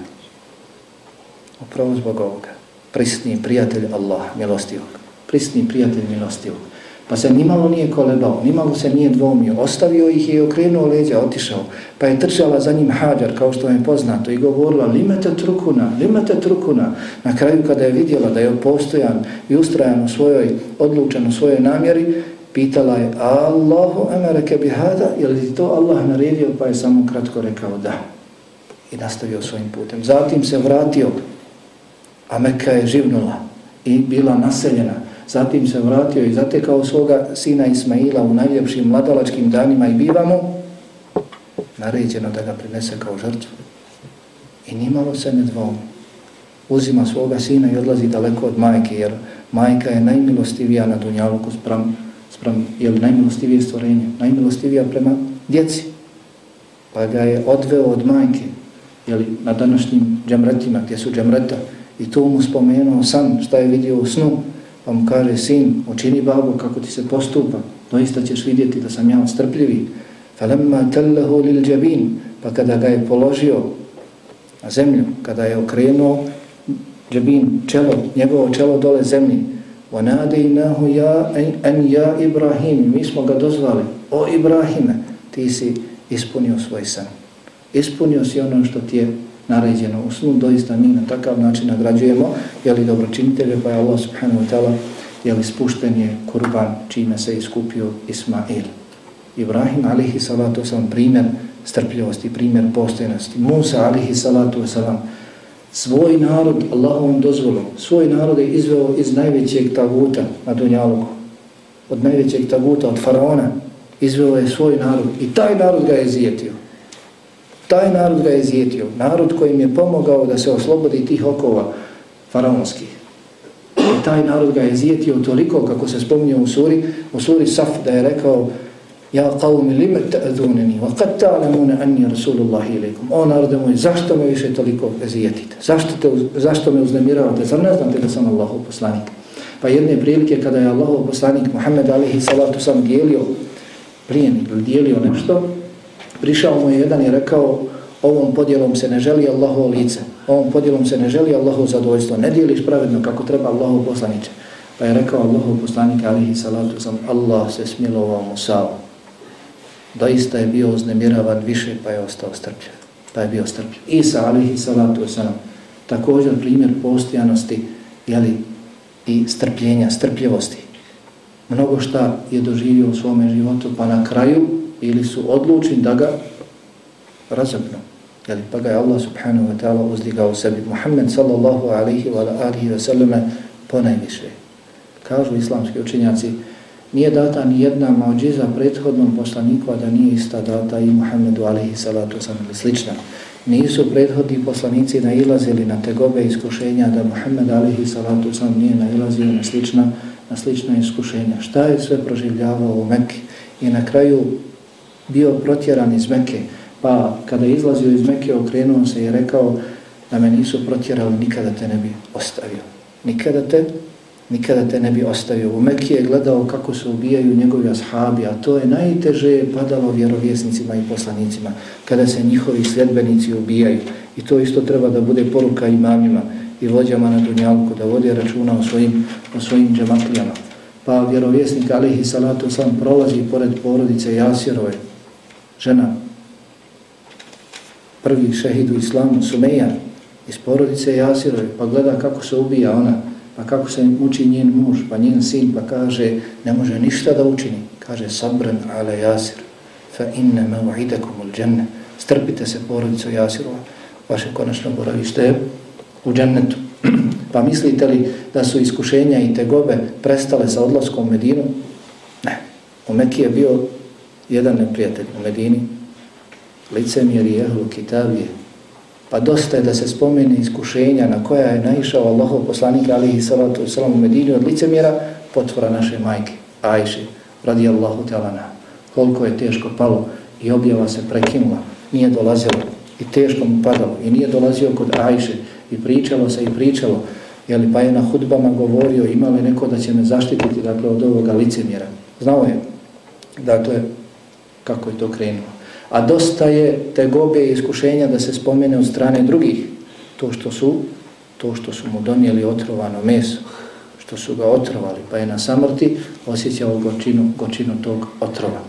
Speaker 1: Upravo zbog ovoga, prisni prijatelj Allah, milostivog, prisni prijatelj milostivog, Pa se nimalo nije kolebao, nimalo se nije dvomio, ostavio ih i okrenuo leđa, otišao. Pa je trčala za njim hađar, kao što je poznato, i govorila, limete trukuna, limete trukuna. Na kraju kada je vidjela da je postojan i ustrajan u svojoj, odlučen u svojoj namjeri, pitala je, Allahu emereke bihada, je li to Allah naredio? Pa je samo kratko rekao da. I nastavio svojim putem. Zatim se vratio, a Mekka je živnula i bila naseljena. Zatim se vratio i zatekao svoga sina Ismaila u najljepšim mladalačkim danima i bivamo naređeno da ga prinese kao žrtvu. I nimalo se ne dvom. Uzima svoga sina i odlazi daleko od majke, jer majka je najmilostivija na Dunjaluku sprem, sprem, je li najmilostivije stvorenje, najmilostivija prema djeci. Pa ga je odveo od majke, je li na današnjim džemretima, gdje su džemreta, i to mu spomenuo san, šta je vidio u snu, Pa mu kaže, sin, učini babu kako ti se postupa. Doista ćeš vidjeti da sam ja strpljivi. Falemma tellehu lil džabin. Pa kada ga je položio na zemlju, kada je okrenuo džabin, čelo, njegovo čelo dole zemlji, وَنَادَيْنَاهُ ja, en ja Ibrahim. Mi smo ga dozvali. O Ibrahime, ti si ispunio svoj san. Ispunio si ono što ti je naređeno u snu, doista mi na takav način nagrađujemo, jeli dobročinitelje, pa je Allah subhanahu wa ta'ala, jeli spušten je kurban čime se iskupio Ismail. Ibrahim alihi salatu sam primjer strpljivosti, primjer postojenosti. Musa alihi salatu sam svoj narod Allahovom dozvolom, svoj narod je izveo iz najvećeg taguta na Dunjaluku. od najvećeg taguta, od faraona, izveo je svoj narod i taj narod ga je zijetio. Taj narod ga je zijetio. Narod kojim je pomogao da se oslobodi tih okova faraonskih. I taj narod ga je zijetio toliko, kako se spominje u suri, u suri Saf, da je rekao Ja qavmi lima ta'adunani, wa qad ta'lamuna anni rasulullahi ilaikum. O narode moj, zašto me više toliko ezijetite? Zašto, te, zašto me uznemiravate? Zar ne znate da sam Allahov poslanik? Pa jedne prilike kada je Allahov poslanik Muhammed alihi salatu sam dijelio plijen ili dijelio nešto, prišao mu je jedan i rekao ovom podjelom se ne želi Allahovo lice, ovom podjelom se ne želi Allahovo zadovoljstvo, ne dijeliš pravedno kako treba Allahov poslaniće. Pa je rekao Allahov poslanik alihi salatu sam, Allah se smilovao Musa'u. Doista je bio uznemiravan više pa je ostao strpljiv. Pa je bio strpljiv. Isa alihi salatu wasalam također primjer postojanosti, jeli, i strpljenja, strpljivosti. Mnogo šta je doživio u svome životu, pa na kraju ili su odlučni da ga razobnu. Jeli, pa ga je Allah subhanahu wa ta'ala uzdigao sebi. Muhammed sallallahu alihi wa alihi wa sallame ponajviše. Kažu islamski učinjaci, nije data ni jedna maođiza prethodnom poslaniku, a da nije ista data i Muhammedu alaihi salatu sam ili slična nisu prethodni poslanici nailazili na tegobe iskušenja da Muhammed alihi salatu sam nije nailazio na slična, na slična iskušenja. Šta je sve proživljavao u Mekke i na kraju bio protjeran iz Mekke, pa kada je izlazio iz Mekke okrenuo se i rekao da me nisu protjerali, nikada te ne bi ostavio. Nikada te nikada te ne bi ostavio. U Mekije je gledao kako se ubijaju njegovi ashabi, a to je najteže padalo vjerovjesnicima i poslanicima, kada se njihovi sljedbenici ubijaju. I to isto treba da bude poruka imamima i vođama na Dunjalku, da vode računa o svojim, o svojim džematlijama. Pa vjerovjesnik alihi salatu sam prolazi pored porodice Jasirove, žena, prvi šehid u islamu, Sumeja, iz porodice Jasirove, pa gleda kako se ubija ona, Pa kako se uči njen muž, pa njen sin, pa kaže, ne može ništa da učini. Kaže, sabran ala jasir, fa inna me ul dženne. Strpite se porodicu jasirova, vaše konačno boravište je u džennetu. pa mislite li da su iskušenja i tegobe prestale sa odlaskom u Medinu? Ne. U Mekiji je bio jedan neprijatelj u Medini, licemjer i ehlu kitabije, Pa dosta je da se spomene iskušenja na koja je naišao Allahov poslanik alihi salatu wasalam u Medini od licemjera, potvora naše majke, Ajše, radijallahu talana. Koliko je teško palo i objava se prekinula, nije dolazilo i teško mu padalo i nije dolazio kod Ajše i pričalo se i pričalo, jeli, pa je na hudbama govorio ima li neko da će me zaštititi dakle, od ovoga licemjera. Znao je, dakle, kako je to krenulo. A dosta je te gobe i iskušenja da se spomene od strane drugih. To što su, to što su mu donijeli otrovano meso, što su ga otrovali, pa je na samrti osjećao gočinu, gočinu tog otrova.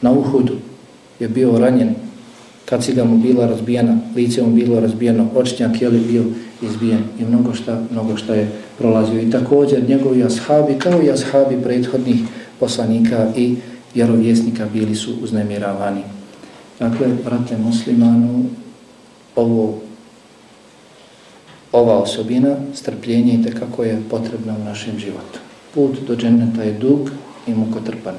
Speaker 1: Na uhudu je bio ranjen, kad mu bila razbijena, lice mu bilo razbijeno, očnjak je li bio izbijen i mnogo šta, mnogo šta je prolazio. I također njegovi ashabi, kao i ashabi prethodnih poslanika i vjerovjesnika bili su uznemiravani. Dakle, brate muslimanu, ovo, ova osobina, strpljenje i kako je potrebna u našem životu. Put do dženeta je dug i mukotrpan,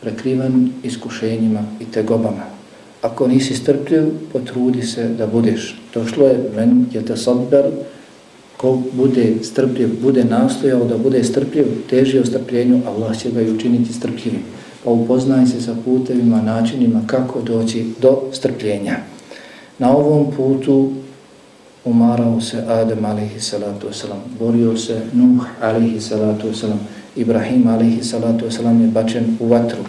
Speaker 1: prekrivan iskušenjima i tegobama. Ako nisi strpljiv, potrudi se da budeš. Došlo je, men je te sabber, ko bude strpljiv, bude nastojao da bude strpljiv, teži o strpljenju, Allah će ga i učiniti strpljivim pa upoznaj se sa putevima, načinima kako doći do strpljenja. Na ovom putu umarao se Adem alihi salatu wasalam, borio se Nuh alihi salatu wasalam, Ibrahim alihi salatu wasalam je bačen u vatru.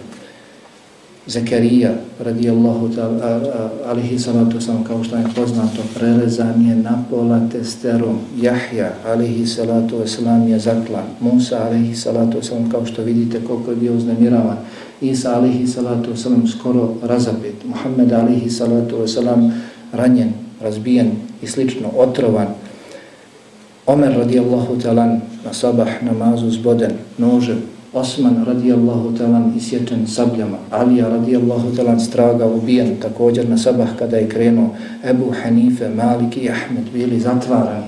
Speaker 1: Zekerija radijallahu ta'ala alihi salatu wasalam kao što je poznato prerezan je na pola testerom Jahja alihi salatu wasalam je zaklan Musa alihi salatu wasalam kao što vidite koliko je bio uznemiravan Isa alihi salatu wasalam skoro razapet Muhammed alihi salatu wasalam ranjen, razbijen i slično otrovan Omer radijallahu talan na sabah namazu zboden nožem Osman radijallahu talan isječen sabljama, Alija radijallahu talan straga ubijen također na sabah kada je krenuo, Ebu Hanife, Malik i Ahmed bili zatvarani.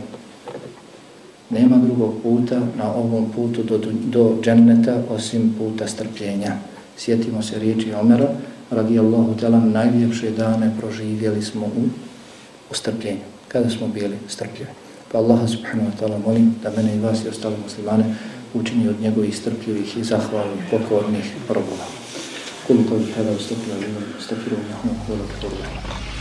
Speaker 1: Nema drugog puta na ovom putu do, do dženneta osim puta strpljenja. Sjetimo se riječi Omera, radijallahu talan, najljepše dane proživjeli smo u, u strpljenju. Kada smo bili strpljivi. Pa Allah subhanahu wa ta'ala molim da mene i vas i ostale muslimane učini od njegovih strpljivih i zahvalnih, pokornih robova. Kulu to bih hada u strpljivu, strpljivu, strpljivu, strpljivu, strpljivu,